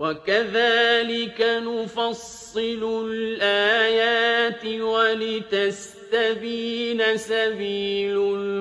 وَكَذَٰلِكَ نُفَصِّلُ الْآيَاتِ وَلِتَسْتَبِينَ سَبِيلُ الْمُجْرِمِينَ